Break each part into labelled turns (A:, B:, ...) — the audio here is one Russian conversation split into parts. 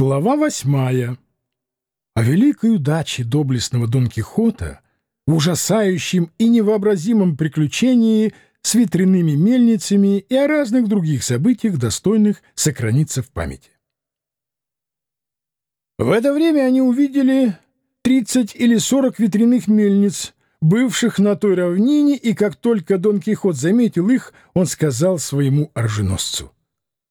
A: Глава восьмая. О великой удаче доблестного Дон Кихота в ужасающем и невообразимом приключении с ветряными мельницами и о разных других событиях, достойных сохраниться в памяти. В это время они увидели 30 или 40 ветряных мельниц, бывших на той равнине, и как только Дон Кихот заметил их, он сказал своему оруженосцу —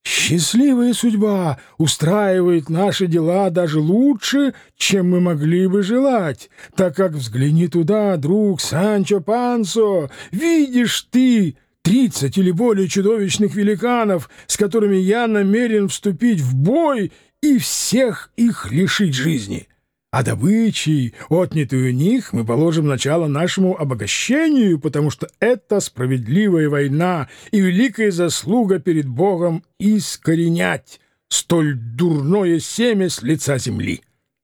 A: Счастливая судьба устраивает наши дела даже лучше, чем мы могли бы желать, так как взгляни туда, друг Санчо Пансо, видишь ты тридцать или более чудовищных великанов, с которыми я намерен вступить в бой и всех их лишить жизни а добычей, отнятой у них, мы положим начало нашему обогащению, потому что это справедливая война и великая заслуга перед Богом искоренять столь дурное семя с лица земли.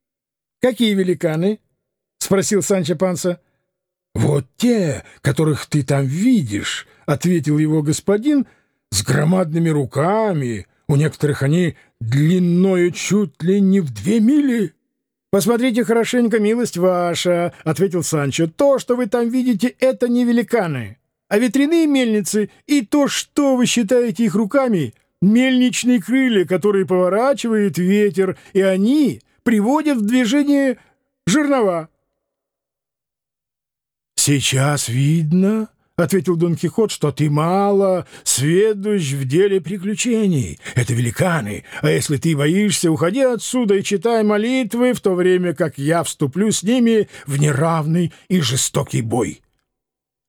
A: — Какие великаны? — спросил Санчо Панса. — Вот те, которых ты там видишь, — ответил его господин, — с громадными руками. У некоторых они длиною чуть ли не в две мили. «Посмотрите хорошенько, милость ваша», — ответил Санчо. «То, что вы там видите, это не великаны, а ветряные мельницы, и то, что вы считаете их руками, мельничные крылья, которые поворачивает ветер, и они приводят в движение жернова». «Сейчас видно», — ответил Дон Кихот, — что ты мало сведущ в деле приключений. Это великаны, а если ты боишься, уходи отсюда и читай молитвы, в то время как я вступлю с ними в неравный и жестокий бой».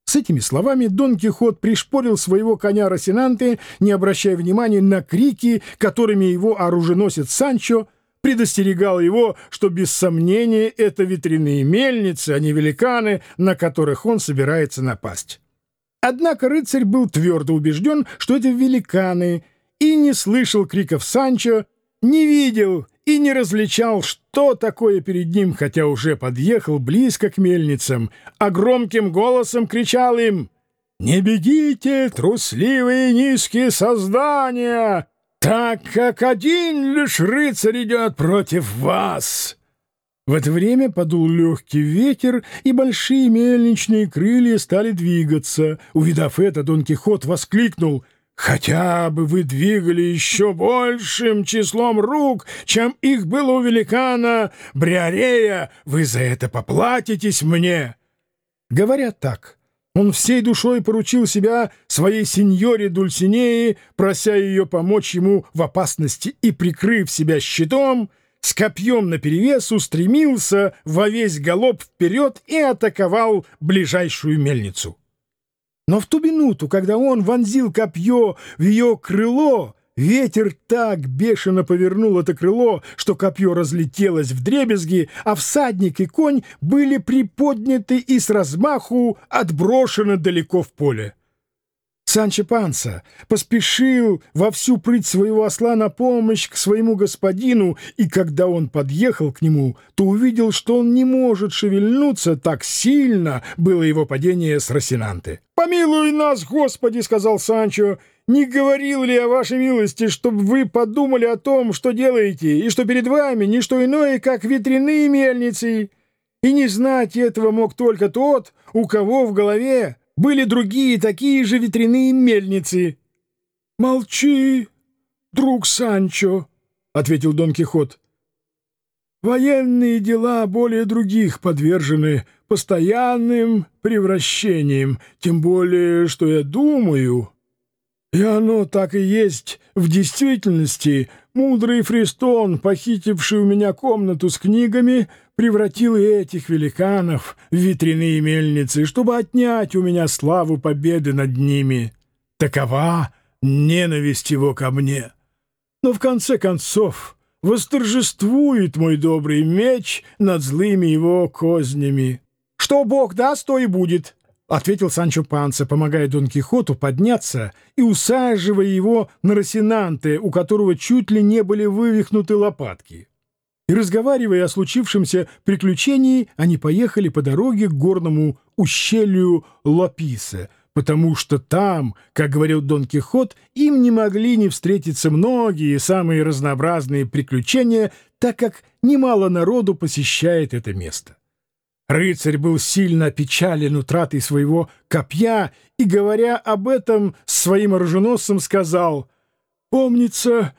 A: С этими словами Дон Кихот пришпорил своего коня Росинанте, не обращая внимания на крики, которыми его оруженосец Санчо предостерегал его, что без сомнения это ветряные мельницы, а не великаны, на которых он собирается напасть. Однако рыцарь был твердо убежден, что это великаны, и не слышал криков Санчо, не видел и не различал, что такое перед ним, хотя уже подъехал близко к мельницам, а громким голосом кричал им «Не бегите, трусливые низкие создания, так как один лишь рыцарь идет против вас!» В это время подул легкий ветер, и большие мельничные крылья стали двигаться. Увидав это, Дон Кихот воскликнул «Хотя бы вы двигали еще большим числом рук, чем их было у великана Бриарея, вы за это поплатитесь мне!» Говоря так, он всей душой поручил себя своей сеньоре Дульсинеи, прося ее помочь ему в опасности и, прикрыв себя щитом, — с копьем наперевес устремился во весь галоп вперед и атаковал ближайшую мельницу. Но в ту минуту, когда он вонзил копье в ее крыло, ветер так бешено повернул это крыло, что копье разлетелось в дребезги, а всадник и конь были приподняты и с размаху отброшены далеко в поле. Санчо Панса поспешил во всю прыть своего осла на помощь к своему господину, и когда он подъехал к нему, то увидел, что он не может шевельнуться, так сильно было его падение с Росинанты. «Помилуй нас, Господи!» — сказал Санчо. «Не говорил ли о вашей милости, чтобы вы подумали о том, что делаете, и что перед вами не что иное, как ветряные мельницы? И не знать этого мог только тот, у кого в голове были другие такие же ветряные мельницы. — Молчи, друг Санчо, — ответил Дон Кихот. — Военные дела более других подвержены постоянным превращениям, тем более, что я думаю... И оно так и есть в действительности. Мудрый Фристон, похитивший у меня комнату с книгами, превратил и этих великанов в ветряные мельницы, чтобы отнять у меня славу победы над ними. Такова ненависть его ко мне. Но в конце концов восторжествует мой добрый меч над злыми его кознями. Что Бог даст, то и будет, — ответил Санчо Панса, помогая Дон Кихоту подняться и усаживая его на Росинанте, у которого чуть ли не были вывихнуты лопатки. И, разговаривая о случившемся приключении, они поехали по дороге к горному ущелью Лаписе, потому что там, как говорил Дон Кихот, им не могли не встретиться многие самые разнообразные приключения, так как немало народу посещает это место. Рыцарь был сильно опечален утратой своего копья и, говоря об этом своим оруженосцем, сказал «Помнится,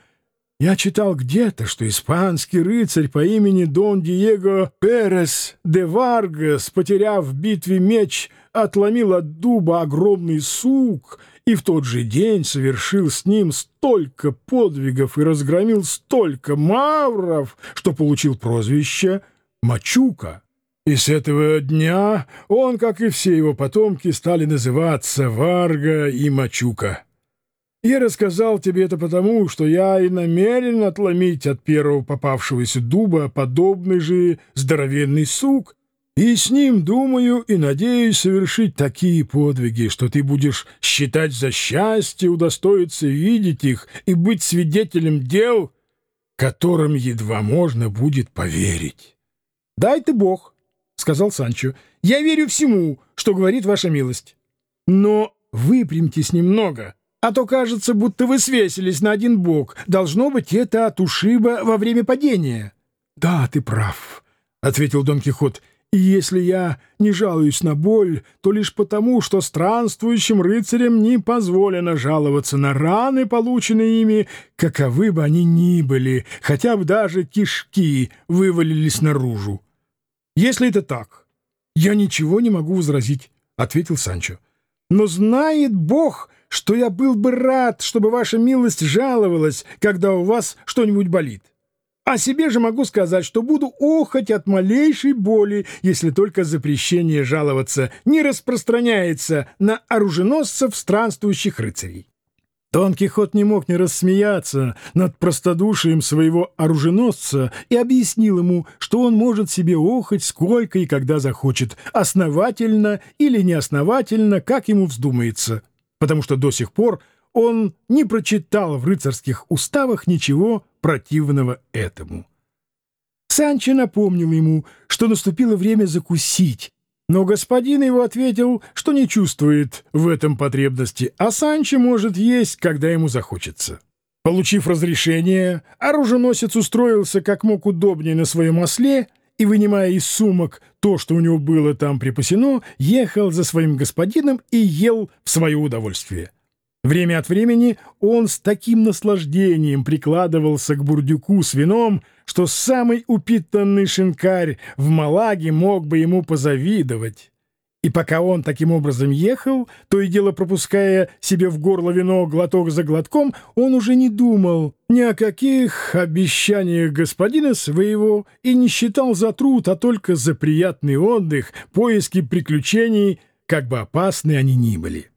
A: я читал где-то, что испанский рыцарь по имени Дон Диего Перес де Варгас, потеряв в битве меч, отломил от дуба огромный сук и в тот же день совершил с ним столько подвигов и разгромил столько мавров, что получил прозвище Мачука. И с этого дня он, как и все его потомки, стали называться Варга и Мачука. Я рассказал тебе это потому, что я и намерен отломить от первого попавшегося дуба подобный же здоровенный сук, и с ним думаю и надеюсь совершить такие подвиги, что ты будешь считать за счастье удостоиться видеть их и быть свидетелем дел, которым едва можно будет поверить. — Дай ты бог, — сказал Санчо, — я верю всему, что говорит ваша милость. Но выпрямьтесь немного, а то кажется, будто вы свесились на один бок. Должно быть, это от ушиба во время падения. — Да, ты прав, — ответил Дон Кихот, — и если я не жалуюсь на боль, то лишь потому, что странствующим рыцарям не позволено жаловаться на раны, полученные ими, каковы бы они ни были, хотя бы даже кишки вывалились наружу. Если это так, я ничего не могу возразить, — ответил Санчо. Но знает Бог, что я был бы рад, чтобы ваша милость жаловалась, когда у вас что-нибудь болит. О себе же могу сказать, что буду охоть от малейшей боли, если только запрещение жаловаться не распространяется на оруженосцев странствующих рыцарей. Дон Кихот не мог не рассмеяться над простодушием своего оруженосца и объяснил ему, что он может себе охоть сколько и когда захочет, основательно или неосновательно, как ему вздумается, потому что до сих пор он не прочитал в рыцарских уставах ничего противного этому. Санчо напомнил ему, что наступило время закусить, но господин его ответил, что не чувствует в этом потребности, а Санчо может есть, когда ему захочется. Получив разрешение, оруженосец устроился как мог удобнее на своем осле и, вынимая из сумок то, что у него было там припасено, ехал за своим господином и ел в свое удовольствие. Время от времени он с таким наслаждением прикладывался к бурдюку с вином, что самый упитанный шинкарь в Малаге мог бы ему позавидовать. И пока он таким образом ехал, то и дело пропуская себе в горло вино глоток за глотком, он уже не думал ни о каких обещаниях господина своего и не считал за труд, а только за приятный отдых, поиски приключений, как бы опасны они ни были.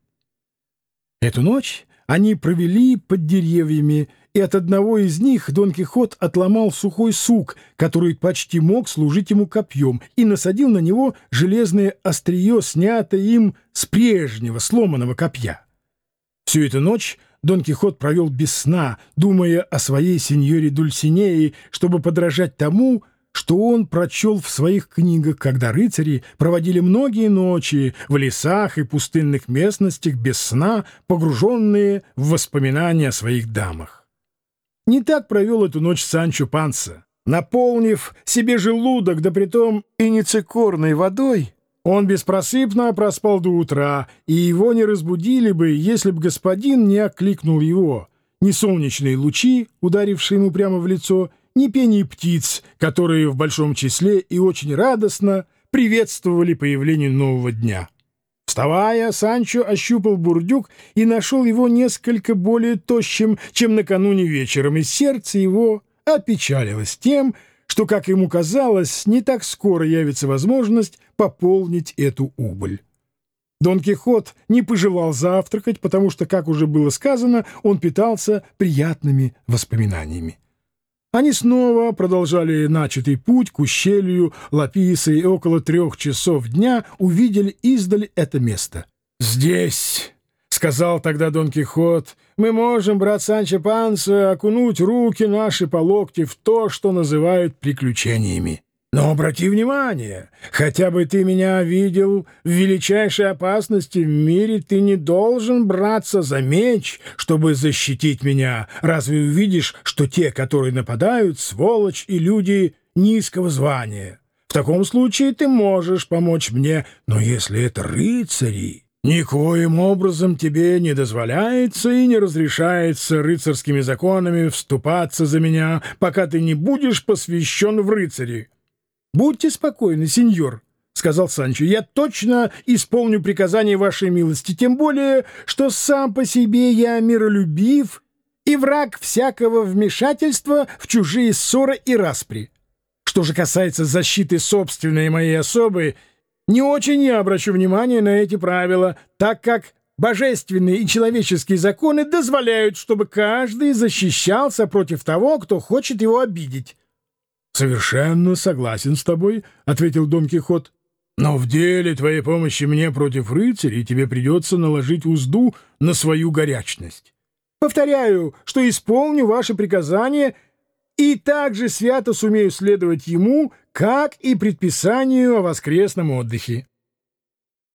A: Эту ночь они провели под деревьями, и от одного из них Дон Кихот отломал сухой сук, который почти мог служить ему копьем, и насадил на него железное острие, снятое им с прежнего сломанного копья. Всю эту ночь Дон Кихот провел без сна, думая о своей сеньоре Дульсинеи, чтобы подражать тому, что он прочел в своих книгах, когда рыцари проводили многие ночи в лесах и пустынных местностях без сна, погруженные в воспоминания о своих дамах. Не так провел эту ночь Санчо Панса. Наполнив себе желудок, да притом и не водой, он беспросыпно проспал до утра, и его не разбудили бы, если б господин не окликнул его. Ни солнечные лучи, ударившие ему прямо в лицо, ни пений птиц, которые в большом числе и очень радостно приветствовали появление нового дня. Вставая, Санчо ощупал бурдюк и нашел его несколько более тощим, чем накануне вечером, и сердце его опечалилось тем, что, как ему казалось, не так скоро явится возможность пополнить эту убыль. Дон Кихот не пожелал завтракать, потому что, как уже было сказано, он питался приятными воспоминаниями. Они снова продолжали начатый путь к ущелью Лаписы и около трех часов дня увидели издали это место. «Здесь», — сказал тогда Дон Кихот, — «мы можем, брат Санчо Панса, окунуть руки наши по локти в то, что называют приключениями». Но обрати внимание, хотя бы ты меня видел в величайшей опасности в мире, ты не должен браться за меч, чтобы защитить меня. Разве увидишь, что те, которые нападают, сволочь и люди низкого звания? В таком случае ты можешь помочь мне, но если это рыцари, никоим образом тебе не дозволяется и не разрешается рыцарскими законами вступаться за меня, пока ты не будешь посвящен в рыцари. «Будьте спокойны, сеньор», — сказал Санчо, — «я точно исполню приказание вашей милости, тем более, что сам по себе я миролюбив и враг всякого вмешательства в чужие ссоры и распри. Что же касается защиты собственной моей особы, не очень я обращу внимание на эти правила, так как божественные и человеческие законы дозволяют, чтобы каждый защищался против того, кто хочет его обидеть». «Совершенно согласен с тобой», — ответил Дон Кихот. «Но в деле твоей помощи мне против рыцарей тебе придется наложить узду на свою горячность. Повторяю, что исполню ваше приказание и также свято сумею следовать ему, как и предписанию о воскресном отдыхе».